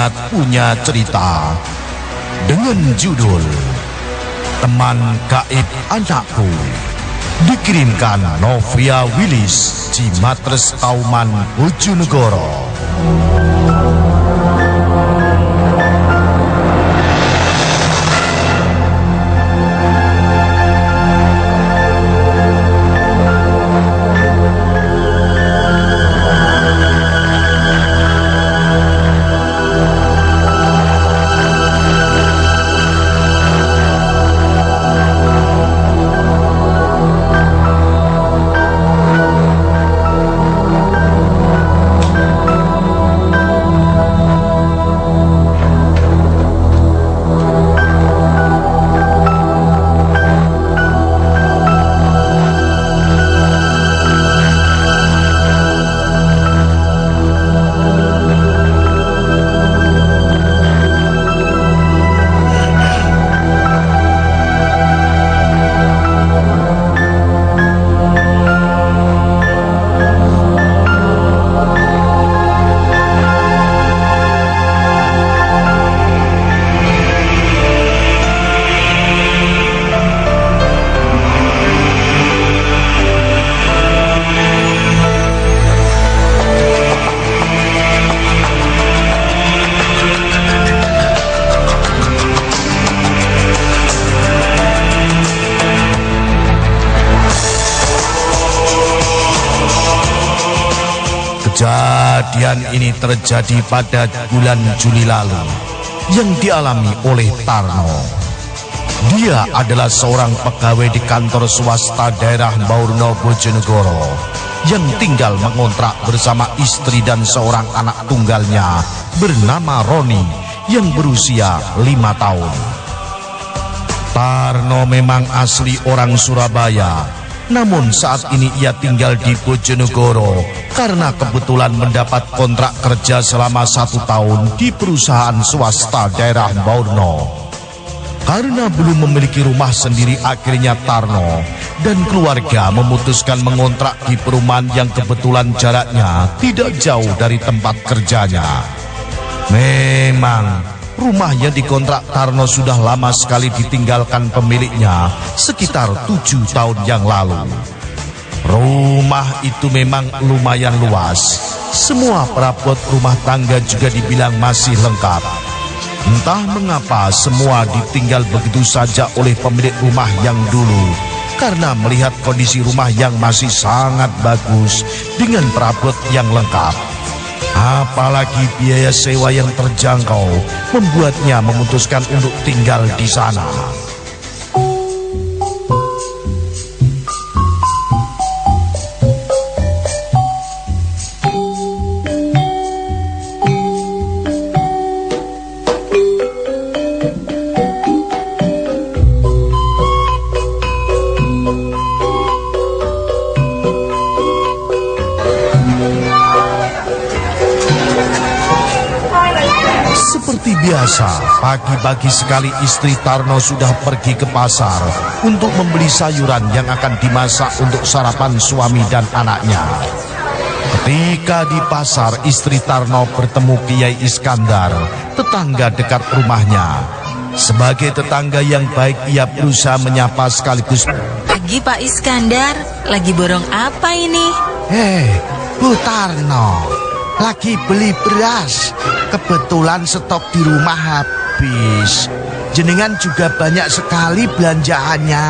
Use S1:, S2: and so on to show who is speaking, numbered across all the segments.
S1: Cimat punya cerita dengan judul Teman Gaib Anakku dikirimkan Novia Willis Cimatres Kauman Bojonegoro. Kejadian terjadi pada bulan Juli lalu yang dialami oleh Tarno. Dia adalah seorang pegawai di kantor swasta daerah Baurno Bojonegoro yang tinggal mengontrak bersama istri dan seorang anak tunggalnya bernama Roni yang berusia lima tahun. Tarno memang asli orang Surabaya namun saat ini ia tinggal di Bojonegoro karena kebetulan mendapat kontrak kerja selama satu tahun di perusahaan swasta daerah Baurno. Karena belum memiliki rumah sendiri akhirnya Tarno dan keluarga memutuskan mengontrak di perumahan yang kebetulan jaraknya tidak jauh dari tempat kerjanya. Memang Rumah yang dikontrak Tarno sudah lama sekali ditinggalkan pemiliknya sekitar tujuh tahun yang lalu. Rumah itu memang lumayan luas. Semua perabot rumah tangga juga dibilang masih lengkap. Entah mengapa semua ditinggal begitu saja oleh pemilik rumah yang dulu karena melihat kondisi rumah yang masih sangat bagus dengan perabot yang lengkap. Apalagi biaya sewa yang terjangkau membuatnya memutuskan untuk tinggal di sana. Biasa, pagi-pagi sekali istri Tarno sudah pergi ke pasar untuk membeli sayuran yang akan dimasak untuk sarapan suami dan anaknya. Ketika di pasar, istri Tarno bertemu Kiai Iskandar, tetangga dekat rumahnya. Sebagai tetangga yang baik, ia berusaha menyapa sekaligus.
S2: Pagi Pak Iskandar, lagi borong apa ini?
S3: Hei, Bu Tarno, lagi beli beras. Kebetulan stok di rumah habis. Jenengan juga banyak sekali belanjaannya.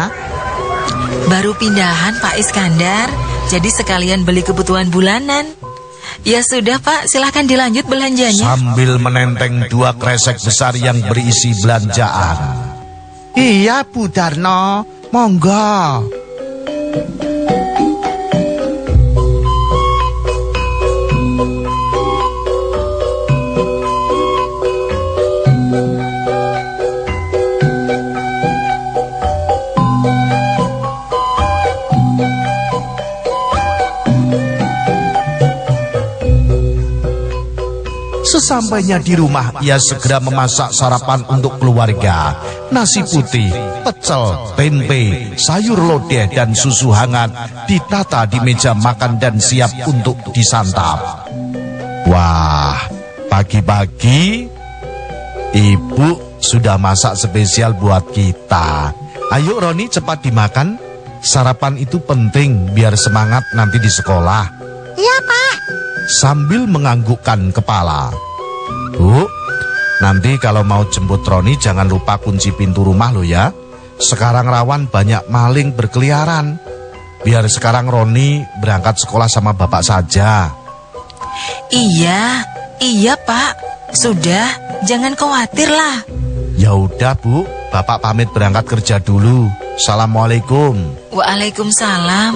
S2: Baru pindahan Pak Iskandar, jadi sekalian beli kebutuhan bulanan. Ya sudah Pak, silahkan dilanjut belanjanya.
S1: Sambil menenteng dua kresek besar yang berisi belanjaan.
S3: Iya, Bu Darno, monggo.
S1: Sesampainya di rumah, ia segera memasak sarapan untuk keluarga. Nasi putih, pecel, tempe, sayur lodeh, dan susu hangat ditata di meja makan dan siap untuk disantap. Wah, Pagi-pagi Ibu sudah masak spesial buat kita. Ayo Roni cepat dimakan. Sarapan itu penting biar semangat nanti di sekolah.
S4: Iya, Pak.
S1: Sambil menganggukkan kepala. Bu, nanti kalau mau jemput Roni jangan lupa kunci pintu rumah lo ya. Sekarang rawan banyak maling berkeliaran. Biar sekarang Roni berangkat sekolah sama bapak saja.
S2: Iya, iya Pak. Sudah, jangan khawatir lah.
S1: Ya udah Bu, Bapak pamit berangkat kerja dulu. Assalamualaikum.
S2: Waalaikumsalam.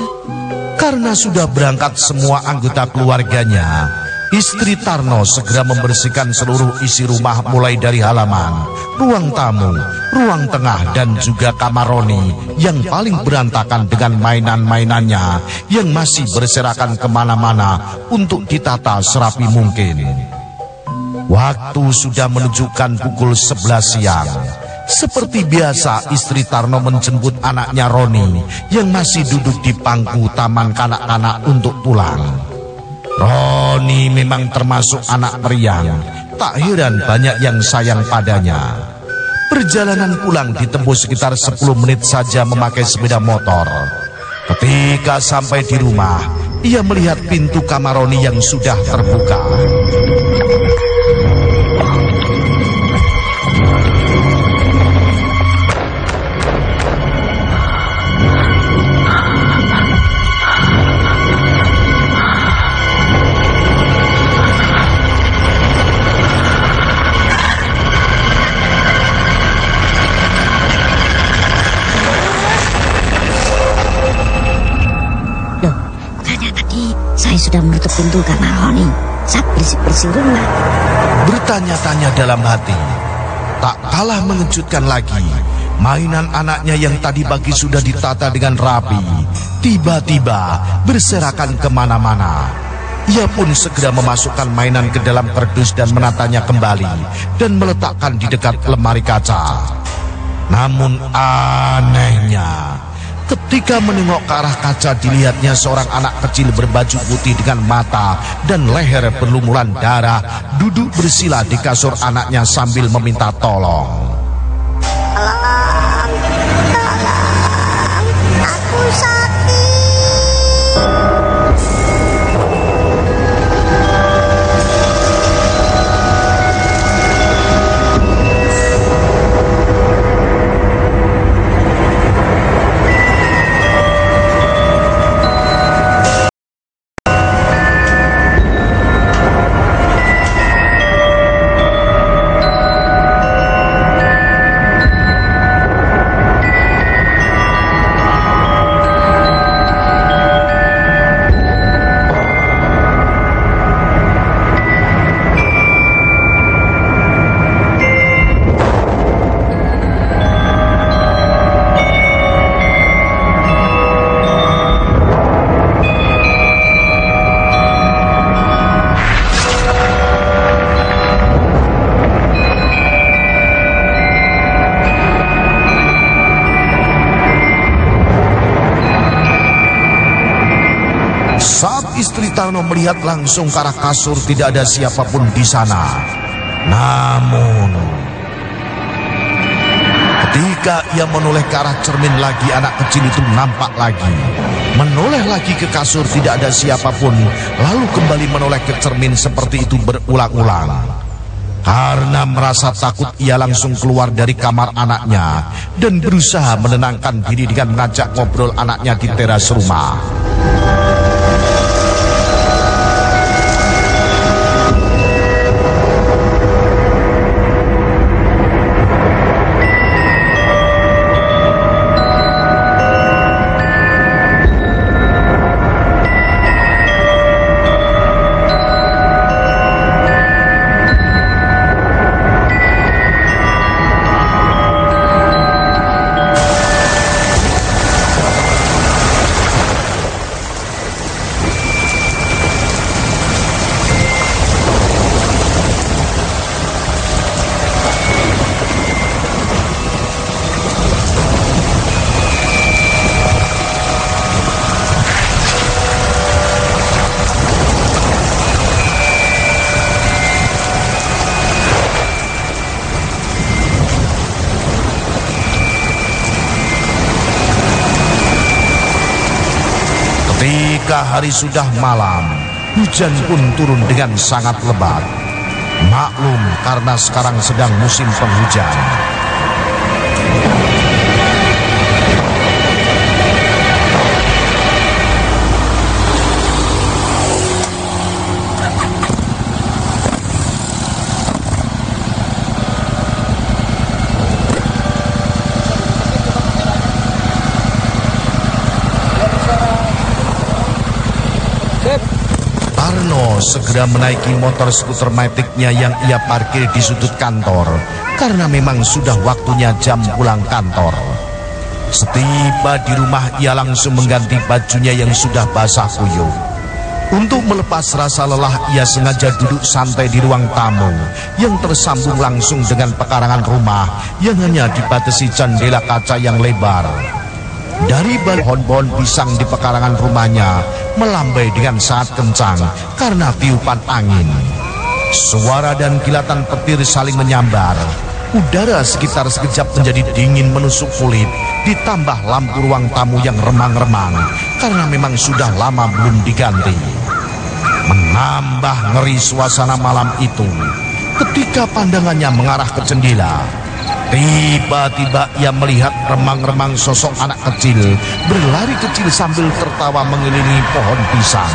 S1: Karena sudah berangkat semua anggota keluarganya, istri Tarno segera membersihkan seluruh isi rumah mulai dari halaman, ruang tamu, ruang tengah dan juga kamar Roni yang paling berantakan dengan mainan-mainannya yang masih berserakan ke mana-mana untuk ditata serapi mungkin. Waktu sudah menunjukkan pukul 11 siang. Seperti biasa istri Tarno menjemput anaknya Roni yang masih duduk di pangku taman kanak-kanak untuk pulang. Roni memang termasuk anak periang. Tak heran banyak yang sayang padanya. Perjalanan pulang ditempuh sekitar 10 menit saja memakai sepeda motor. Ketika sampai di rumah, ia melihat pintu kamar Roni yang sudah terbuka.
S4: Sudah menutup pintu kamar Roni saat bersih-bersih rumah.
S1: Bertanya-tanya dalam hati. Tak kalah mengejutkan lagi. Mainan anaknya yang tadi pagi sudah ditata dengan rapi. Tiba-tiba berserakan ke mana-mana. Ia pun segera memasukkan mainan ke dalam kardus dan menatanya kembali. Dan meletakkan di dekat lemari kaca. Namun anehnya, ketika menengok ke arah kaca dilihatnya seorang anak kecil berbaju putih dengan mata dan leher berlumuran darah duduk bersila di kasur anaknya sambil meminta tolong. Melihat langsung ke arah kasur tidak ada siapa pun di sana. Namun ketika ia menoleh ke arah cermin lagi anak kecil itu nampak lagi. Menoleh lagi ke kasur tidak ada siapa pun lalu kembali menoleh ke cermin seperti itu berulang-ulang. Karena merasa takut ia langsung keluar dari kamar anaknya dan berusaha menenangkan diri dengan mengajak ngobrol anaknya di teras rumah. Ketika hari sudah malam, hujan pun turun dengan sangat lebat. Maklum karena sekarang sedang musim penghujan. Tarno segera menaiki motor skuter metiknya yang ia parkir di sudut kantor karena memang sudah waktunya jam pulang kantor. Setiba di rumah ia langsung mengganti bajunya yang sudah basah kuyup. Untuk melepas rasa lelah ia sengaja duduk santai di ruang tamu yang tersambung langsung dengan pekarangan rumah yang hanya dibatasi jendela kaca yang lebar. Dari pohon-pohon pisang di pekarangan rumahnya melambai dengan sangat kencang karena tiupan angin. Suara dan kilatan petir saling menyambar. Udara sekitar sekejap menjadi dingin menusuk kulit, ditambah lampu ruang tamu yang remang-remang karena memang sudah lama belum diganti. Menambah ngeri suasana malam itu ketika pandangannya mengarah ke jendela. Tiba-tiba ia melihat remang-remang sosok anak kecil berlari kecil sambil tertawa mengelilingi pohon pisang.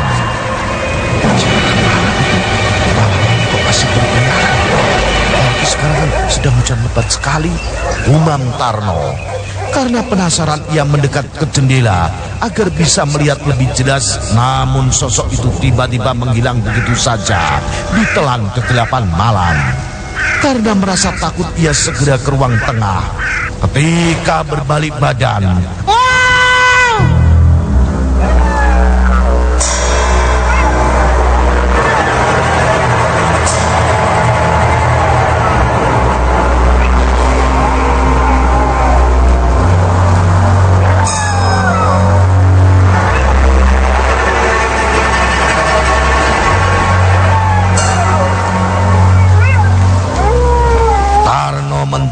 S1: Kok sekarang kan sedang hujan lebat sekali. Umam Tarno. Karena penasaran ia mendekat ke jendela agar bisa melihat lebih jelas namun sosok itu tiba-tiba menghilang begitu saja ditelan kegelapan malam. Karena merasa takut ia segera ke ruang tengah. Ketika berbalik badan,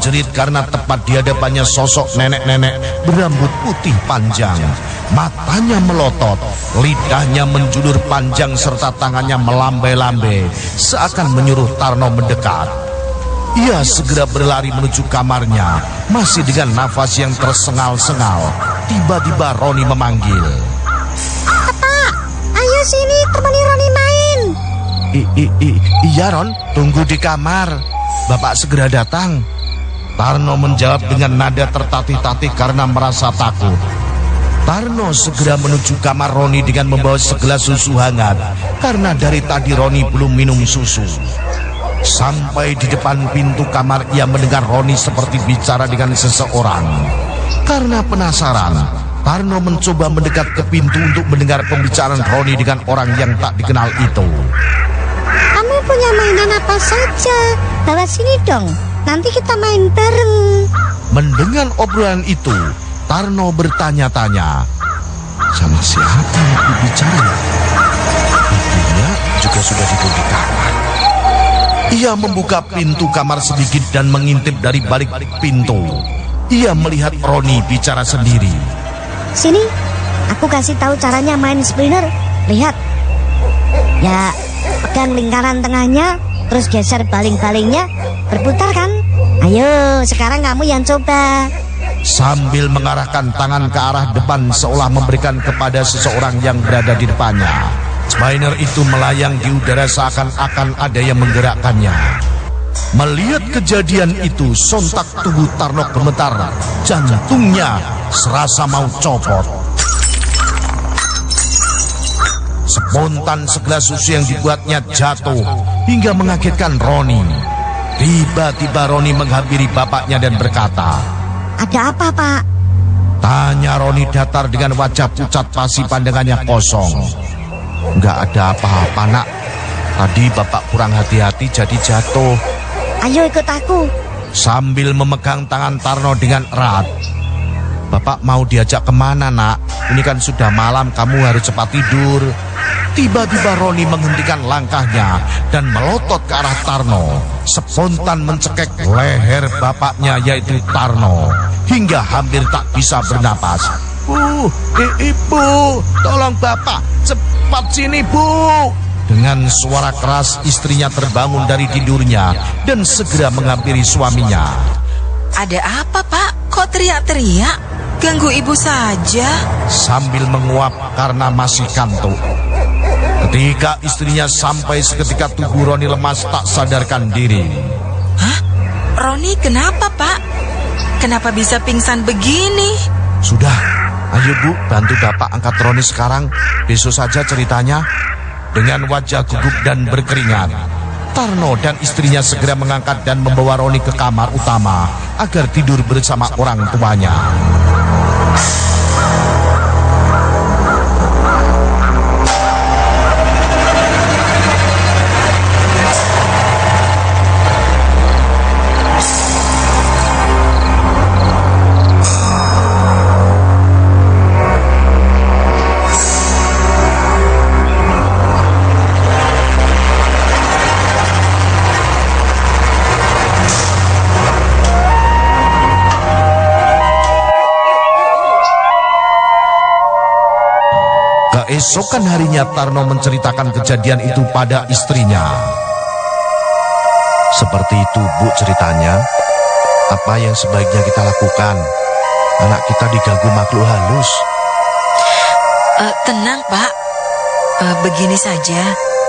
S1: Menjerit karena tepat di hadapannya sosok nenek-nenek berambut putih panjang. Matanya melotot, lidahnya menjulur panjang serta tangannya melambai-lambai seakan menyuruh Tarno mendekat. Ia segera berlari menuju kamarnya, masih dengan nafas yang tersengal-sengal. Tiba-tiba Roni memanggil.
S4: Ayo sini temani Roni main.
S3: I, i, i, iya Ron, tunggu di kamar. Bapak segera datang.
S1: Tarno menjawab dengan nada tertatih-tatih karena merasa takut. Tarno segera menuju kamar Roni dengan membawa segelas susu hangat karena dari tadi Roni belum minum susu. Sampai di depan pintu kamar ia mendengar Roni seperti bicara dengan seseorang. Karena penasaran, Tarno mencoba mendekat ke pintu untuk mendengar pembicaraan Roni dengan orang yang tak dikenal itu.
S4: Kamu punya mainan apa saja? Bawa sini dong. Nanti kita main bareng.
S1: Mendengar obrolan itu, Tarno bertanya-tanya.
S3: Sama siapa yang aku bicara? Ibunya juga sudah tidur di kamar.
S1: Ia membuka pintu kamar sedikit dan mengintip dari balik pintu. Ia melihat Roni bicara sendiri.
S4: Sini, aku kasih tahu caranya main spinner. Lihat. Ya, pegang lingkaran tengahnya, terus geser baling-balingnya, berputar kan? Ayo, sekarang kamu yang coba.
S1: Sambil mengarahkan tangan ke arah depan seolah memberikan kepada seseorang yang berada di depannya. Spiner itu melayang di udara seakan-akan ada yang menggerakkannya. Melihat kejadian itu, sontak tubuh Tarno gemetar. Jantungnya serasa mau copot. Spontan segelas susu yang dibuatnya jatuh hingga mengagetkan Roni. Tiba-tiba Roni menghampiri bapaknya dan berkata,
S4: Ada apa, Pak?
S1: Tanya Roni datar dengan wajah pucat pasi pandangannya kosong. Enggak ada apa-apa nak. Tadi bapak kurang hati-hati jadi jatuh.
S4: Ayo ikut aku.
S1: Sambil memegang tangan Tarno dengan erat. Bapak mau diajak ke mana nak? Ini kan sudah malam kamu harus cepat tidur. Tiba-tiba Roni menghentikan langkahnya dan melotot ke arah Tarno. Spontan mencekek leher bapaknya yaitu Tarno. Hingga hampir tak bisa bernapas. Ibu, I- ibu, tolong bapak, cepat sini bu. Dengan suara keras istrinya terbangun dari tidurnya dan segera menghampiri suaminya.
S2: Ada apa, Pak? Kok teriak-teriak? Ganggu ibu saja.
S1: sambil menguap karena masih kantuk. Ketika istrinya sampai seketika tubuh Roni lemas tak sadarkan diri.
S2: Hah? Roni kenapa, Pak? Kenapa bisa pingsan begini?
S1: Sudah, ayo bu bantu bapak angkat Roni sekarang. Besok saja ceritanya. Dengan wajah gugup dan berkeringat. Tarno dan istrinya segera mengangkat dan membawa Roni ke kamar utama agar tidur bersama orang tuanya. Keesokan harinya Tarno menceritakan kejadian itu pada istrinya.
S3: Seperti itu bu ceritanya. Apa yang sebaiknya kita lakukan? Anak kita diganggu makhluk halus.
S2: Eh, tenang, Pak. Eh, begini saja,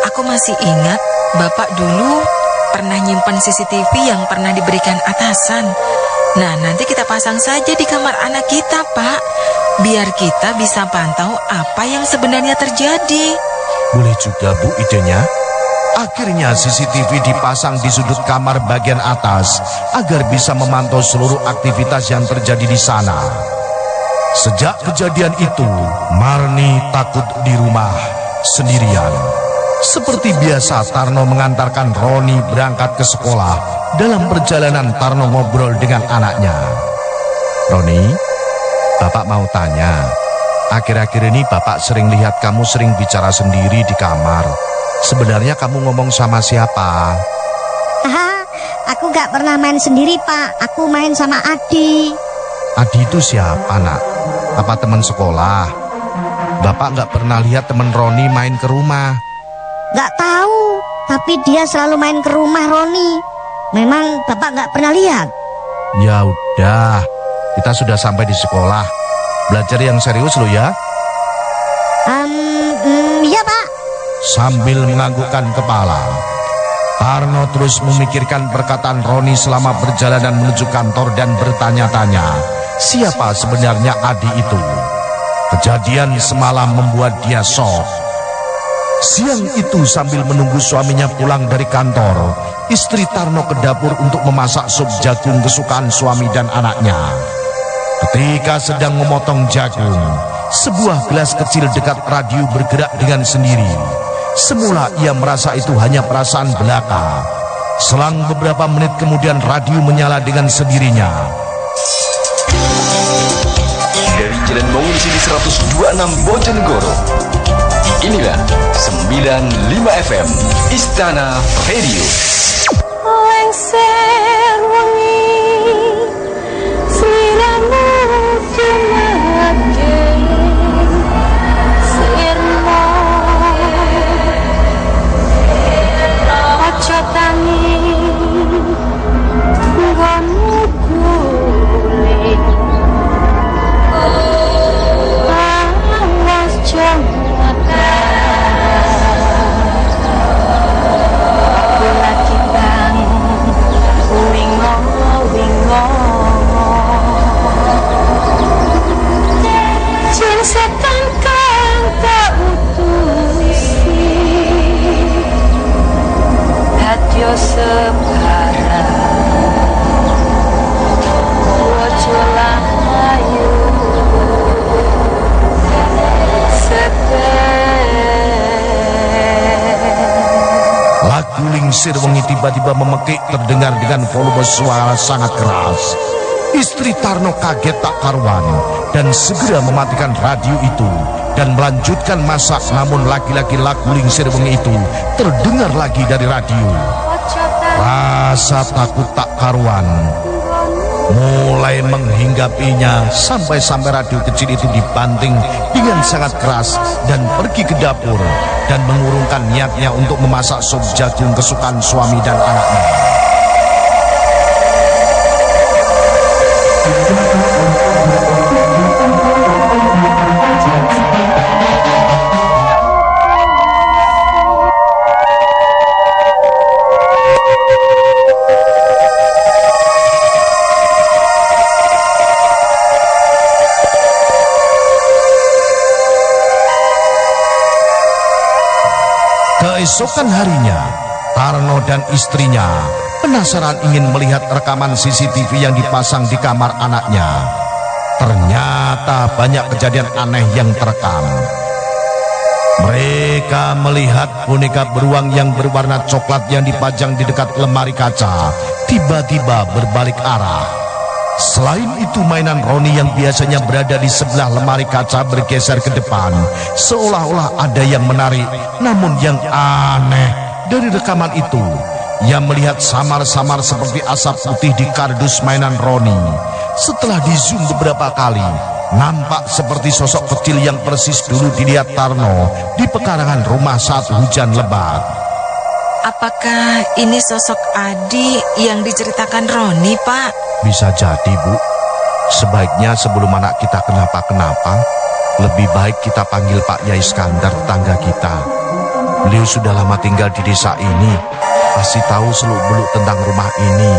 S2: aku masih ingat Bapak dulu pernah nyimpan CCTV yang pernah diberikan atasan. Nah, nanti kita pasang saja di kamar anak kita, Pak. Biar kita bisa pantau apa yang sebenarnya terjadi.
S1: Boleh juga bu idenya. Akhirnya CCTV dipasang di sudut kamar bagian atas agar bisa memantau seluruh aktivitas yang terjadi di sana. Sejak kejadian itu, Marni takut di rumah sendirian. Seperti biasa, Tarno mengantarkan Roni berangkat ke sekolah. Dalam perjalanan, Tarno ngobrol dengan anaknya. Roni, Bapak mau tanya. Akhir-akhir ini Bapak sering lihat kamu sering bicara sendiri di kamar. Sebenarnya kamu ngomong sama siapa?
S4: Haha, aku gak pernah main sendiri pak. Aku main sama Adi.
S1: Adi itu siapa nak? Apa teman sekolah? Bapak nggak pernah lihat teman Roni main ke rumah.
S4: Gak tahu, tapi dia selalu main ke rumah Roni. Memang bapak gak pernah lihat.
S1: Ya udah, kita sudah sampai di sekolah. Belajar yang serius lo ya.
S4: Um, mm, iya pak.
S1: Sambil menganggukkan kepala. Tarno terus memikirkan perkataan Roni selama perjalanan menuju kantor dan bertanya-tanya, siapa sebenarnya Adi itu? Kejadian semalam membuat dia shock. Siang itu sambil menunggu suaminya pulang dari kantor, istri Tarno ke dapur untuk memasak sup jagung kesukaan suami dan anaknya. Ketika sedang memotong jagung, sebuah gelas kecil dekat radio bergerak dengan sendiri. Semula ia merasa itu hanya perasaan belaka. Selang beberapa menit kemudian radio menyala dengan sendirinya.
S5: Dari Jalan Bangun Sini 126 Bojonegoro Inilah 95 FM Istana Radio
S6: lengser
S1: Lingsir wengi tiba-tiba memekik terdengar dengan volume suara sangat keras. Istri Tarno kaget tak karuan dan segera mematikan radio itu dan melanjutkan masak namun lagi-lagi lagu lingsir wengi itu terdengar lagi dari radio. Rasa takut tak karuan mulai menghinggapinya sampai-sampai radio kecil itu dibanting dengan sangat keras dan pergi ke dapur dan mengurungkan niatnya untuk memasak sup jagung kesukaan suami dan anaknya. Keesokan harinya, Tarno dan istrinya penasaran ingin melihat rekaman CCTV yang dipasang di kamar anaknya. Ternyata banyak kejadian aneh yang terekam. Mereka melihat boneka beruang yang berwarna coklat yang dipajang di dekat lemari kaca tiba-tiba berbalik arah. Selain itu mainan Roni yang biasanya berada di sebelah lemari kaca bergeser ke depan. Seolah-olah ada yang menarik Namun yang aneh dari rekaman itu Ia melihat samar-samar seperti asap putih di kardus mainan Roni. Setelah di zoom beberapa kali Nampak seperti sosok kecil yang persis dulu dilihat Tarno Di pekarangan rumah saat hujan lebat
S2: Apakah ini sosok Adi yang diceritakan Roni, Pak?
S1: Bisa jadi bu. Sebaiknya sebelum anak kita kenapa-kenapa Lebih baik kita panggil Pak Yai Skandar tetangga kita. Beliau sudah lama tinggal di desa ini. Pasti tahu seluk-beluk tentang rumah ini.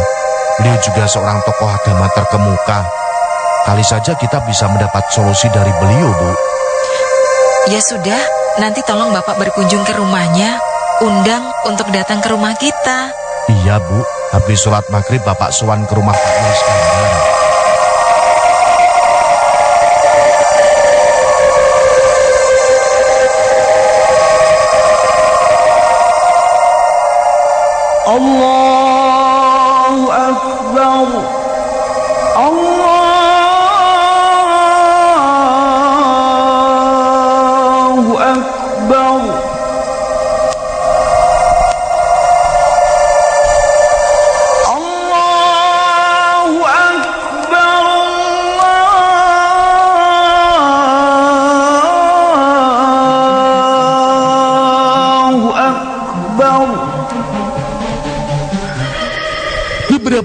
S1: Beliau juga seorang tokoh agama terkemuka. Kali saja kita bisa mendapat solusi dari beliau bu.
S2: Ya sudah, nanti tolong Bapak berkunjung ke rumahnya undang untuk datang ke rumah kita.
S1: Iya, Bu. Habis sholat maghrib, Bapak Suwan ke rumah Pak
S7: Nur sekarang. Allahu Akbar.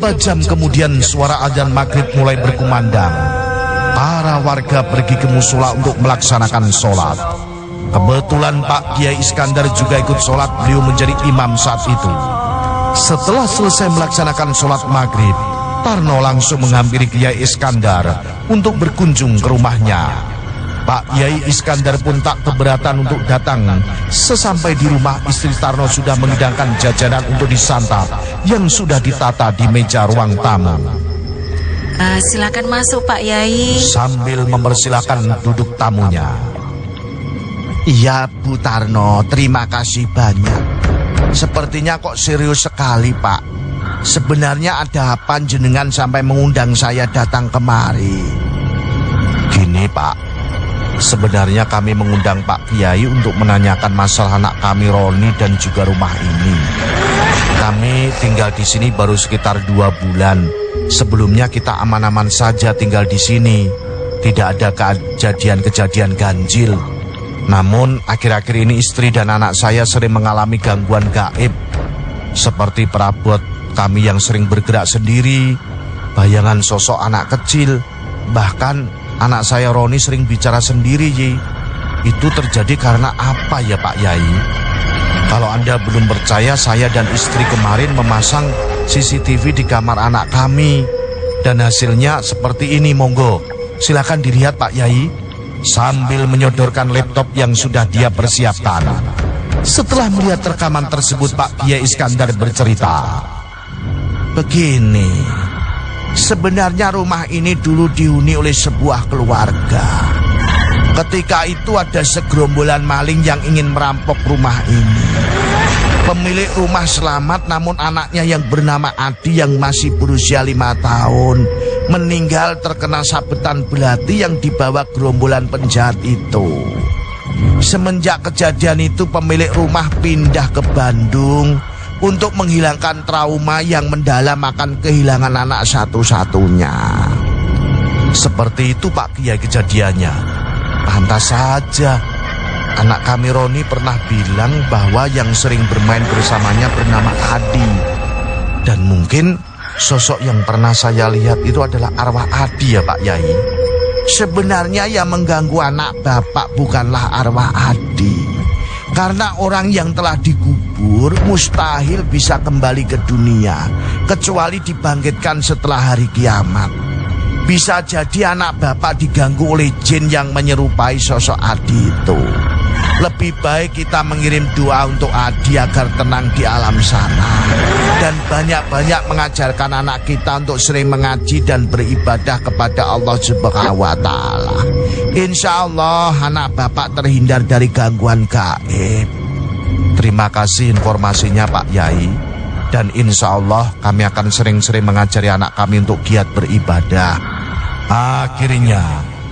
S1: Beberapa jam kemudian suara adzan maghrib mulai berkumandang. Para warga pergi ke musola untuk melaksanakan sholat. Kebetulan Pak Kiai Iskandar juga ikut sholat, beliau menjadi imam saat itu. Setelah selesai melaksanakan sholat maghrib, Tarno langsung menghampiri Kiai Iskandar untuk berkunjung ke rumahnya. Pak Kiai Iskandar pun tak keberatan untuk datang. Sesampai di rumah, istri Tarno sudah menghidangkan jajanan untuk disantap yang sudah ditata di meja ruang tamu.
S2: Eh, silakan masuk Pak Yai
S1: Sambil mempersilahkan duduk tamunya.
S8: Iya Bu Tarno, terima kasih banyak. Sepertinya kok serius sekali Pak. Sebenarnya ada apa jenengan sampai mengundang saya datang kemari?
S1: Gini Pak, sebenarnya kami mengundang Pak Kiai untuk menanyakan masalah anak kami Roni dan juga rumah ini. Kami tinggal di sini baru sekitar dua bulan. Sebelumnya kita aman-aman saja tinggal di sini. Tidak ada kejadian-kejadian ganjil. Namun akhir-akhir ini istri dan anak saya sering mengalami gangguan gaib. Seperti perabot kami yang sering bergerak sendiri, bayangan sosok anak kecil, bahkan anak saya Roni sering bicara sendiri, Yi. Itu terjadi karena apa ya Pak Yai? Kalau Anda belum percaya, saya dan istri kemarin memasang CCTV di kamar anak kami. Dan hasilnya seperti ini, monggo. Silakan dilihat Pak Yai. Sambil menyodorkan laptop yang sudah dia persiapkan. Setelah melihat rekaman tersebut, Pak Kiai Iskandar bercerita.
S8: Begini, sebenarnya rumah ini dulu dihuni oleh sebuah keluarga. Ketika itu ada segerombolan maling yang ingin merampok rumah ini. Pemilik rumah selamat namun anaknya yang bernama Adi yang masih berusia lima tahun meninggal terkena sabetan belati yang dibawa gerombolan penjahat itu. Semenjak kejadian itu pemilik rumah pindah ke Bandung
S1: untuk menghilangkan trauma yang mendalam akan kehilangan anak satu-satunya. Seperti itu Pak Kiai kejadiannya. Pantas saja anak kami Roni pernah bilang bahwa yang sering bermain bersamanya bernama Adi. Dan mungkin sosok yang pernah saya lihat itu adalah arwah Adi ya Pak Yai. Sebenarnya yang mengganggu anak bapak bukanlah arwah Adi. Karena orang yang telah dikubur mustahil bisa kembali ke dunia kecuali dibangkitkan setelah hari kiamat. Bisa jadi anak bapak diganggu oleh jin yang menyerupai sosok Adi itu. Lebih baik kita mengirim doa untuk Adi agar tenang di alam sana. Dan banyak-banyak mengajarkan anak kita untuk sering mengaji dan beribadah kepada Allah Subhanahu wa taala. Insya Allah anak bapak terhindar dari gangguan gaib. Terima kasih informasinya Pak Yai. Dan insya Allah kami akan sering-sering mengajari anak kami untuk giat beribadah.
S9: Akhirnya,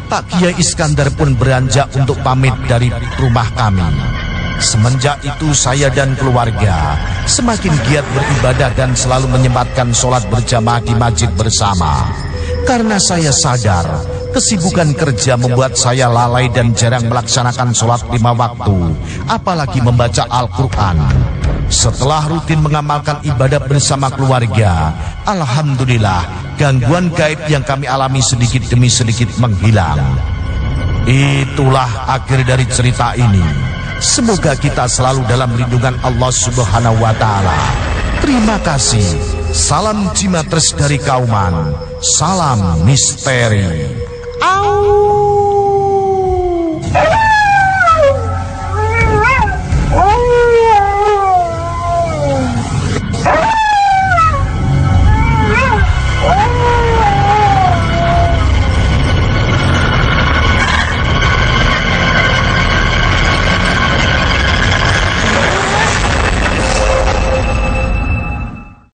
S9: Pak Kiai Iskandar pun beranjak untuk pamit dari rumah kami. Semenjak itu saya dan keluarga semakin giat beribadah dan selalu menyempatkan sholat berjamaah di masjid bersama. Karena saya sadar kesibukan kerja membuat saya lalai dan jarang melaksanakan sholat lima waktu, apalagi membaca Al-Quran. Setelah rutin mengamalkan ibadah bersama keluarga, Alhamdulillah gangguan gaib yang kami alami sedikit demi sedikit menghilang. Itulah akhir dari cerita ini. Semoga kita selalu dalam lindungan Allah Subhanahu wa taala. Terima kasih. Salam Cimatres dari Kauman. Salam misteri.
S10: Au!